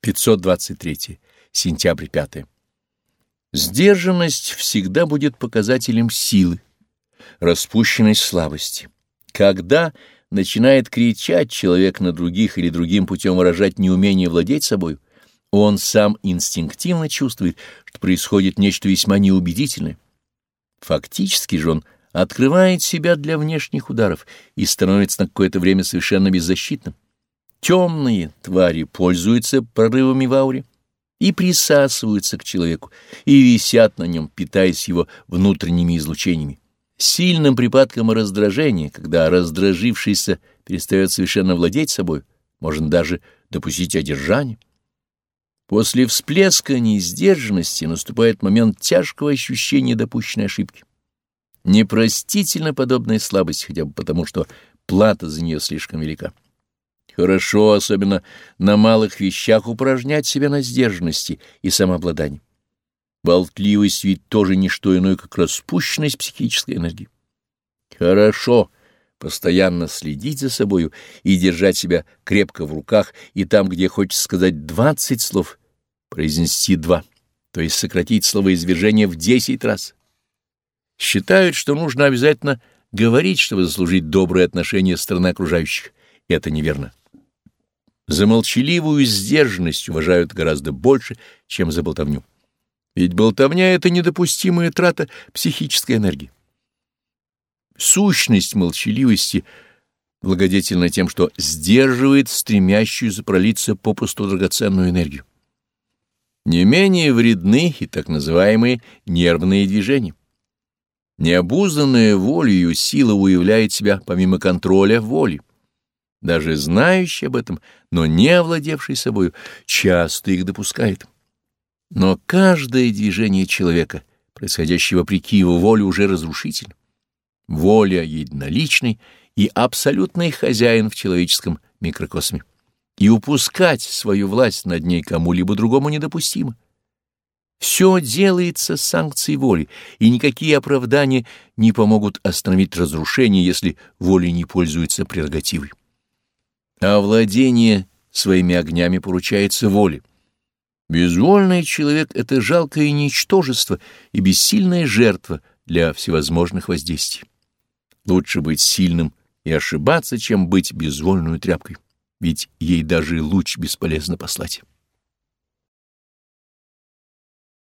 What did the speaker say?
523. Сентябрь 5. Сдержанность всегда будет показателем силы, распущенность слабости. Когда начинает кричать человек на других или другим путем выражать неумение владеть собой, он сам инстинктивно чувствует, что происходит нечто весьма неубедительное. Фактически же он открывает себя для внешних ударов и становится на какое-то время совершенно беззащитным. Темные твари пользуются прорывами в ауре и присасываются к человеку, и висят на нем, питаясь его внутренними излучениями. Сильным припадком раздражения, когда раздражившийся перестает совершенно владеть собой, можно даже допустить одержание. После всплеска неиздержанности наступает момент тяжкого ощущения допущенной ошибки. Непростительно подобная слабость, хотя бы потому, что плата за нее слишком велика. Хорошо, особенно на малых вещах, упражнять себя на сдержанности и самообладании. Болтливость ведь тоже не что иное, как распущенность психической энергии. Хорошо постоянно следить за собою и держать себя крепко в руках, и там, где хочется сказать двадцать слов, произнести два, то есть сократить словоизвержение в десять раз. Считают, что нужно обязательно говорить, чтобы заслужить добрые отношения стороны окружающих. Это неверно. За молчаливую сдержанность уважают гораздо больше, чем за болтовню. Ведь болтовня — это недопустимая трата психической энергии. Сущность молчаливости благодетельна тем, что сдерживает стремящуюся пролиться попусту драгоценную энергию. Не менее вредны и так называемые нервные движения. Необузданная волею сила уявляет себя помимо контроля воли. Даже знающий об этом, но не овладевший собою, часто их допускает. Но каждое движение человека, происходящее вопреки его воле, уже разрушительно. Воля единоличный и абсолютный хозяин в человеческом микрокосме. И упускать свою власть над ней кому-либо другому недопустимо. Все делается с санкцией воли, и никакие оправдания не помогут остановить разрушение, если воля не пользуется прерогативой а владение своими огнями поручается воле. Безвольный человек — это жалкое ничтожество и бессильная жертва для всевозможных воздействий. Лучше быть сильным и ошибаться, чем быть безвольную тряпкой, ведь ей даже луч бесполезно послать.